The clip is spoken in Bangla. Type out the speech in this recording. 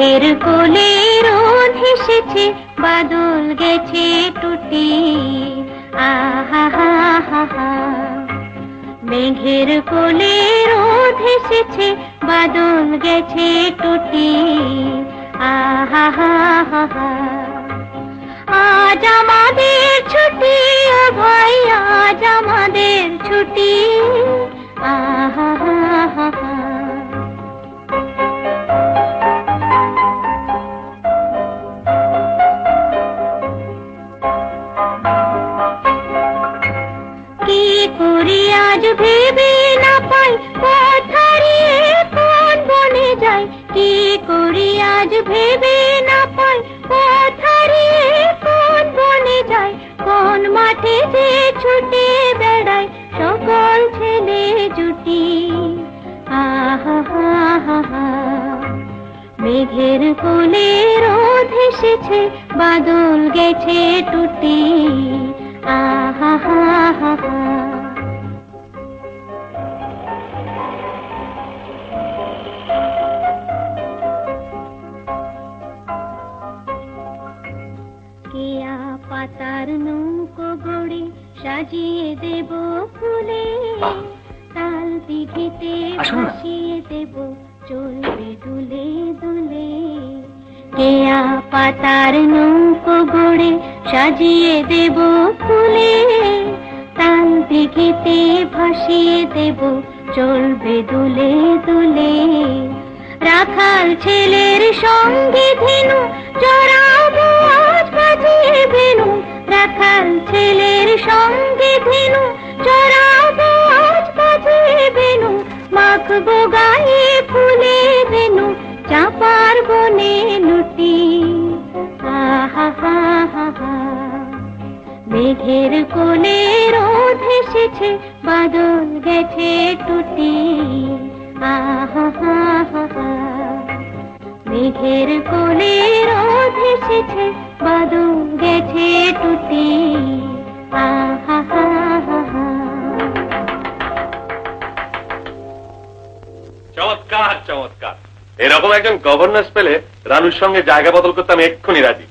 এর কোলে রোদ হেসেছে, বাদল গেছে টুটি। আহা, হা হা হা। মেঘের কোলে রোদ হেসেছে, বাদল গেছে টুটি। আহা, হা হা হা। আজ আমাদের ছুটি, ও ভাই, আজ আমাদের ছুটি। করি আজ ভেবে না পাই পথ কোন বনে যাই। কি করি আজ ভেবে না পাই পথ কোন বনে যাই। কোন মাঠে যে ছুটে বেড়াই, সকল ছেলে জুটি। আহা হা হা। মেঘের কোলে রোদ এসেছে, বাদল গেছে টুটি। আহা, হা পাতার নৌকো গড়ে সাজিয়ে দেব ফুলে। তাল দিঘিতে। ভাসিয়ে দেব চলবে দুলে দুলে। কেয়া পাতার নৌকো গড়ে সাজিয়ে দেব ফুলে। তাল দিঘিতে ভাসিয়ে দেব চলবে দুলে দুলে। রাখাল ছেলের সঙ্গে ধেনু বেনু রাখাল ছেলের সঙ্গে ধেনু চড়াবো আজ বাজিয়ে বেনু, মাখবো গায়ে ফুলে বেনু, চাপার বনে লুটি। মেঘের কোলে রোদ এসেছে, বাদল গেছে টুটি। আহা হা হা। মেঘের কোলে রোদ এসেছে, বাদল চমৎকার চমৎকার। এরকম একজন গভর্নেন্স পেলে রানুর সঙ্গে জায়গা বদল করতে আমি এক্ষুনি রাজি।